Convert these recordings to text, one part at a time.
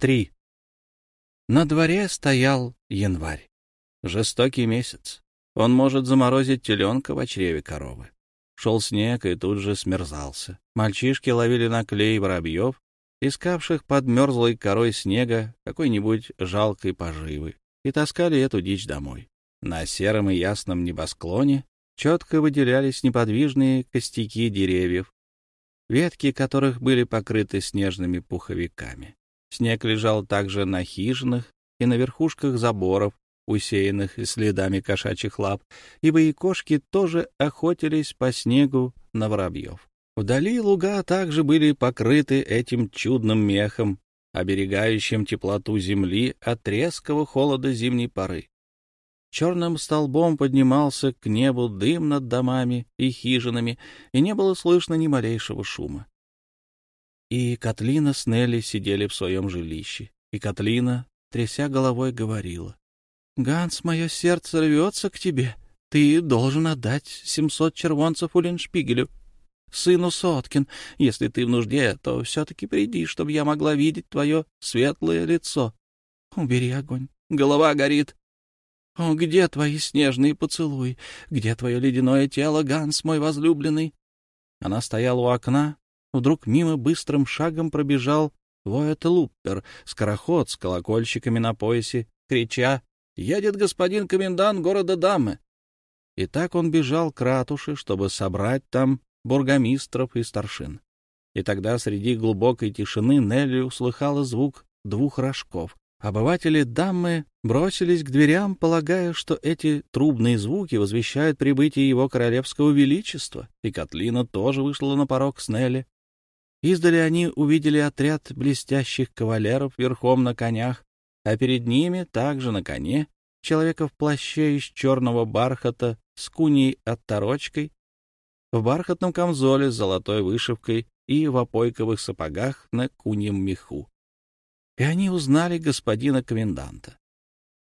3. На дворе стоял январь. Жестокий месяц. Он может заморозить теленка в чреве коровы. Шел снег и тут же смерзался. Мальчишки ловили на клей воробьев, искавших под мерзлой корой снега какой-нибудь жалкой поживы, и таскали эту дичь домой. На сером и ясном небосклоне четко выделялись неподвижные костяки деревьев, ветки которых были покрыты снежными пуховиками. Снег лежал также на хижинах и на верхушках заборов, усеянных следами кошачьих лап, ибо и кошки тоже охотились по снегу на воробьев. Вдали луга также были покрыты этим чудным мехом, оберегающим теплоту земли от резкого холода зимней поры. Черным столбом поднимался к небу дым над домами и хижинами, и не было слышно ни малейшего шума. И Катлина с Нелли сидели в своем жилище, и Катлина, тряся головой, говорила. — Ганс, мое сердце рвется к тебе. Ты должен отдать семьсот червонцев Уллиншпигелю, сыну Соткин. Если ты в нужде, то все-таки приди, чтобы я могла видеть твое светлое лицо. Убери огонь. Голова горит. О, где твои снежные поцелуи? Где твое ледяное тело, Ганс, мой возлюбленный? Она стояла у окна. Вдруг мимо быстрым шагом пробежал Воэт Луппер, скороход с колокольчиками на поясе, крича «Едет господин комендант города Дамы!» И так он бежал к ратуше, чтобы собрать там бургомистров и старшин. И тогда среди глубокой тишины Нелли услыхала звук двух рожков. Обыватели дамы бросились к дверям, полагая, что эти трубные звуки возвещают прибытие его королевского величества, и Катлина тоже вышла на порог с Нелли. Издали они увидели отряд блестящих кавалеров верхом на конях, а перед ними, также на коне, человека в плаще из черного бархата с куней отторочкой, в бархатном камзоле с золотой вышивкой и в опойковых сапогах на куньем меху и они узнали господина коменданта.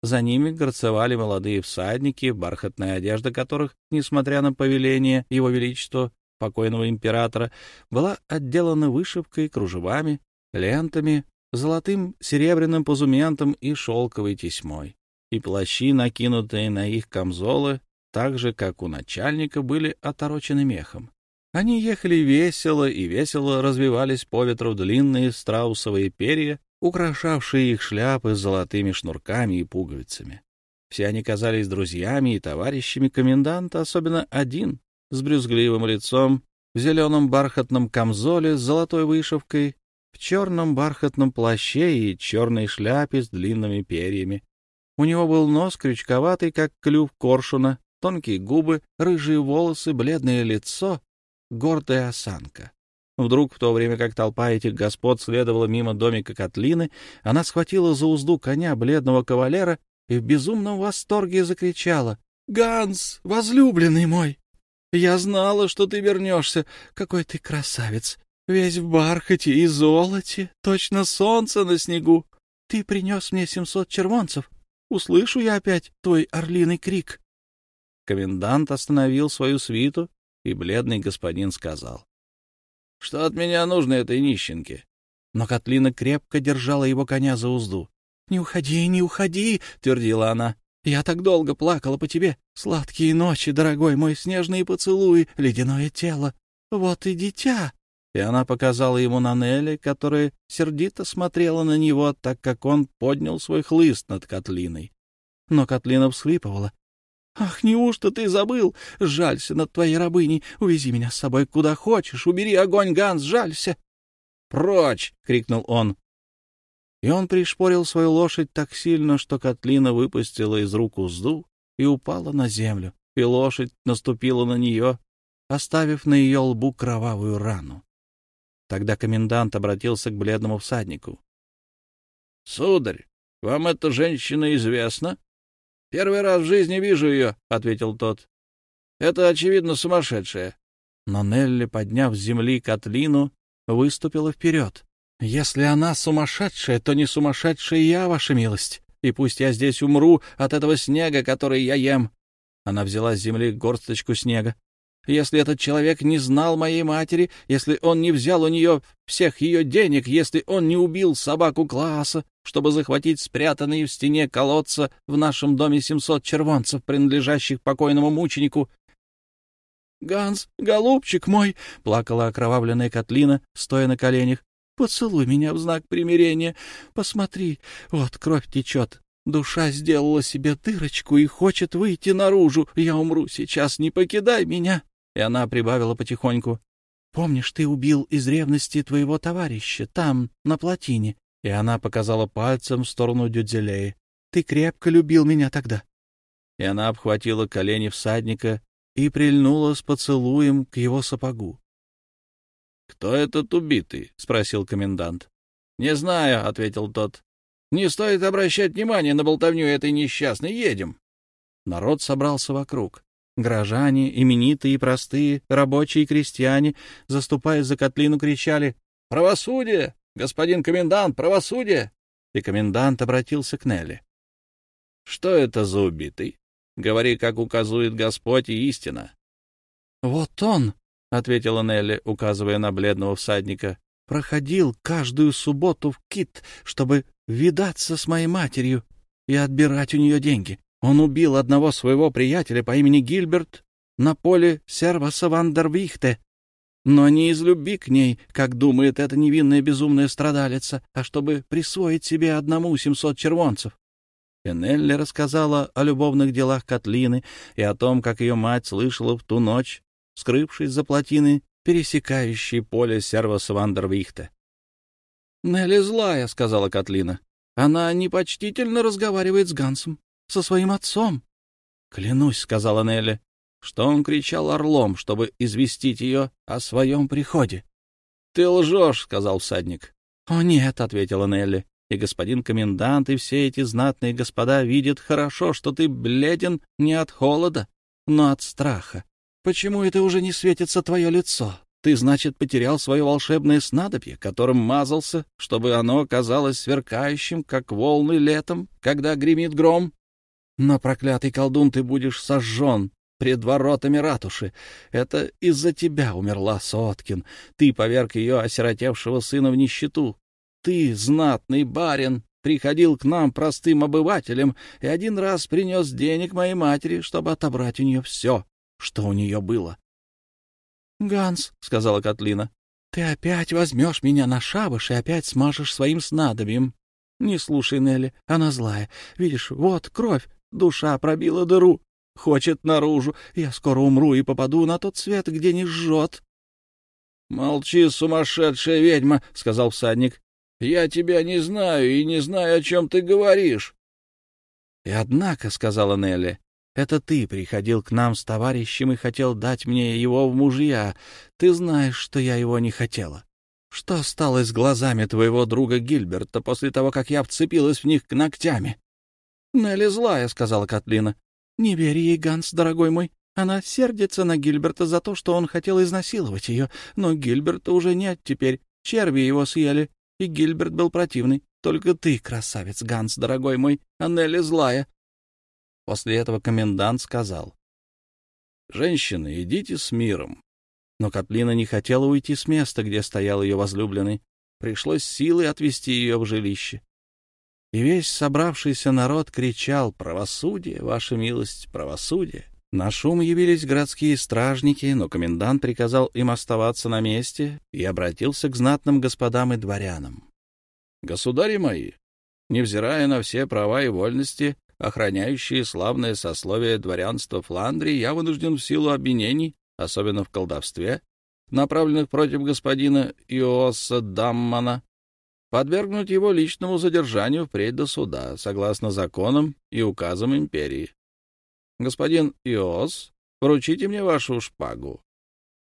За ними горцевали молодые всадники, бархатная одежда которых, несмотря на повеление его величества, покойного императора, была отделана вышивкой, кружевами, лентами, золотым серебряным позументом и шелковой тесьмой. И плащи, накинутые на их камзолы, так же, как у начальника, были оторочены мехом. Они ехали весело и весело развивались по ветру длинные страусовые перья, украшавшие их шляпы с золотыми шнурками и пуговицами. Все они казались друзьями и товарищами коменданта, особенно один с брюзгливым лицом, в зеленом бархатном камзоле с золотой вышивкой, в черном бархатном плаще и черной шляпе с длинными перьями. У него был нос крючковатый, как клюв коршуна, тонкие губы, рыжие волосы, бледное лицо, гордая осанка. Вдруг, в то время как толпа этих господ следовала мимо домика Котлины, она схватила за узду коня бледного кавалера и в безумном восторге закричала. — Ганс, возлюбленный мой! Я знала, что ты вернешься. Какой ты красавец! Весь в бархате и золоте, точно солнце на снегу. Ты принес мне семьсот червонцев. Услышу я опять твой орлиный крик. Комендант остановил свою свиту, и бледный господин сказал. Что от меня нужно этой нищенке? Но Котлина крепко держала его коня за узду. — Не уходи, не уходи, — твердила она. — Я так долго плакала по тебе. Сладкие ночи, дорогой мой, снежные поцелуи, ледяное тело. Вот и дитя. И она показала ему на Нелли, которая сердито смотрела на него, так как он поднял свой хлыст над Котлиной. Но Котлина всхлипывала. Ах, неужто ты забыл? Жалься над твоей рабыней. Увези меня с собой куда хочешь. Убери огонь, Ганс, жалься. Прочь! — крикнул он. И он пришпорил свою лошадь так сильно, что Котлина выпустила из рук узду и упала на землю, и лошадь наступила на нее, оставив на ее лбу кровавую рану. Тогда комендант обратился к бледному всаднику. — Сударь, вам эта женщина известна? — Первый раз в жизни вижу ее, — ответил тот. — Это, очевидно, сумасшедшая. Но Нелли, подняв с земли Котлину, выступила вперед. — Если она сумасшедшая, то не сумасшедшая я, ваша милость, и пусть я здесь умру от этого снега, который я ем. Она взяла с земли горсточку снега. Если этот человек не знал моей матери, если он не взял у нее всех ее денег, если он не убил собаку класса, чтобы захватить спрятанные в стене колодца в нашем доме 700 червонцев, принадлежащих покойному мученику, «Ганс, голубчик мой!» — плакала окровавленная Котлина, стоя на коленях. «Поцелуй меня в знак примирения. Посмотри, вот кровь течет. Душа сделала себе дырочку и хочет выйти наружу. Я умру сейчас, не покидай меня!» И она прибавила потихоньку. «Помнишь, ты убил из ревности твоего товарища, там, на плотине?» И она показала пальцем в сторону Дюдзелеи. «Ты крепко любил меня тогда». И она обхватила колени всадника и прильнула с поцелуем к его сапогу. — Кто этот убитый? — спросил комендант. — Не знаю, — ответил тот. — Не стоит обращать внимания на болтовню этой несчастной. Едем. Народ собрался вокруг. Горожане, именитые и простые, рабочие и крестьяне, заступая за Котлину, кричали «Правосудие! Господин комендант, правосудие!» И комендант обратился к Нелли. «Что это за убитый?» Говори, как указует Господь и истина. — Вот он, — ответила Нелли, указывая на бледного всадника, — проходил каждую субботу в Кит, чтобы видаться с моей матерью и отбирать у нее деньги. Он убил одного своего приятеля по имени Гильберт на поле Серваса Вандервихте, но не из любви к ней, как думает эта невинная безумная страдалица, а чтобы присвоить себе одному семьсот червонцев. Пенелли рассказала о любовных делах Котлины и о том, как ее мать слышала в ту ночь, скрывшись за плотины, пересекающей поле сервоса Вандервихта. — Нелли злая, — сказала Котлина. — Она непочтительно разговаривает с Гансом, со своим отцом. — Клянусь, — сказала Нелли, — что он кричал орлом, чтобы известить ее о своем приходе. — Ты лжешь, — сказал всадник. — О, нет, — ответила Нелли и господин комендант, и все эти знатные господа видят хорошо, что ты бледен не от холода, но от страха. Почему это уже не светится твое лицо? Ты, значит, потерял свое волшебное снадобье, которым мазался, чтобы оно казалось сверкающим, как волны летом, когда гремит гром? Но, проклятый колдун, ты будешь сожжен пред воротами ратуши. Это из-за тебя умерла Соткин. Ты поверг ее осиротевшего сына в нищету. Ты, знатный барин, приходил к нам простым обывателем и один раз принес денег моей матери, чтобы отобрать у нее все, что у нее было. — Ганс, — сказала Котлина, — ты опять возьмешь меня на шабаш и опять смажешь своим снадобьем. Не слушай Нелли, она злая. Видишь, вот кровь, душа пробила дыру, хочет наружу. Я скоро умру и попаду на тот свет, где не жжет. — Молчи, сумасшедшая ведьма, — сказал всадник. Я тебя не знаю и не знаю, о чем ты говоришь. — И однако, — сказала Нелли, — это ты приходил к нам с товарищем и хотел дать мне его в мужья. Ты знаешь, что я его не хотела. Что стало с глазами твоего друга Гильберта после того, как я вцепилась в них ногтями? — Нелли злая, — сказала Катлина. — Не верь ей, Ганс, дорогой мой. Она сердится на Гильберта за то, что он хотел изнасиловать ее, но Гильберта уже нет теперь. Черви его съели, и Гильберт был противный. Только ты, красавец Ганс, дорогой мой, а Нелли злая. После этого комендант сказал. — Женщины, идите с миром. Но Котлина не хотела уйти с места, где стоял ее возлюбленный. Пришлось силой отвести ее в жилище. И весь собравшийся народ кричал «Правосудие, ваша милость, правосудие!» На шум явились городские стражники, но комендант приказал им оставаться на месте и обратился к знатным господам и дворянам. «Государи мои, невзирая на все права и вольности, охраняющие славное сословие дворянства Фландрии, я вынужден в силу обвинений, особенно в колдовстве, направленных против господина Иоса Даммана, подвергнуть его личному задержанию впредь до суда, согласно законам и указам империи. Господин Иос, вручите мне вашу шпагу.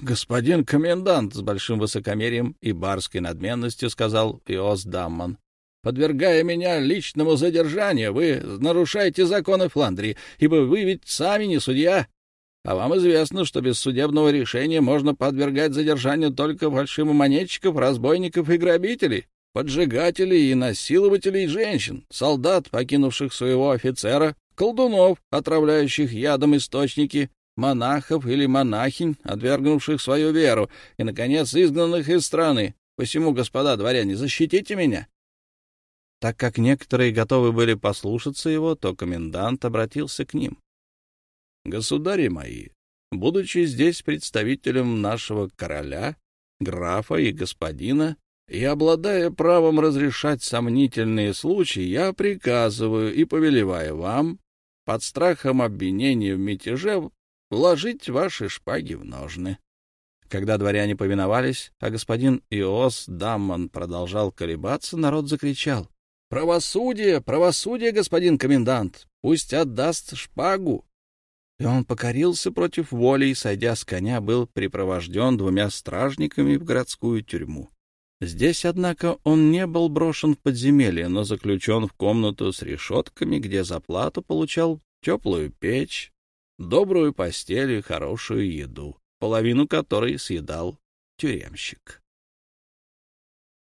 Господин комендант, с большим высокомерием и барской надменностью сказал Иос Дамман, подвергая меня личному задержанию, вы нарушаете законы Фландрии, ибо вы ведь сами не судья. А вам известно, что без судебного решения можно подвергать задержанию только фальшивомонетчиков, разбойников и грабителей, поджигателей и насилователей женщин, солдат, покинувших своего офицера, колдунов, отравляющих ядом источники, монахов или монахинь, отвергнувших свою веру, и, наконец, изгнанных из страны. Посему, господа дворяне, защитите меня. Так как некоторые готовы были послушаться его, то комендант обратился к ним. — Государи мои, будучи здесь представителем нашего короля, графа и господина, и обладая правом разрешать сомнительные случаи, я приказываю и повелеваю вам, под страхом обвинения в мятеже, вложить ваши шпаги в ножны. Когда дворяне повиновались, а господин Иос Даммон продолжал колебаться, народ закричал. «Правосудие! Правосудие, господин комендант! Пусть отдаст шпагу!» И он покорился против воли и, сойдя с коня, был припровожден двумя стражниками в городскую тюрьму. Здесь, однако, он не был брошен в подземелье, но заключен в комнату с решетками, где за плату получал теплую печь, добрую постель и хорошую еду, половину которой съедал тюремщик.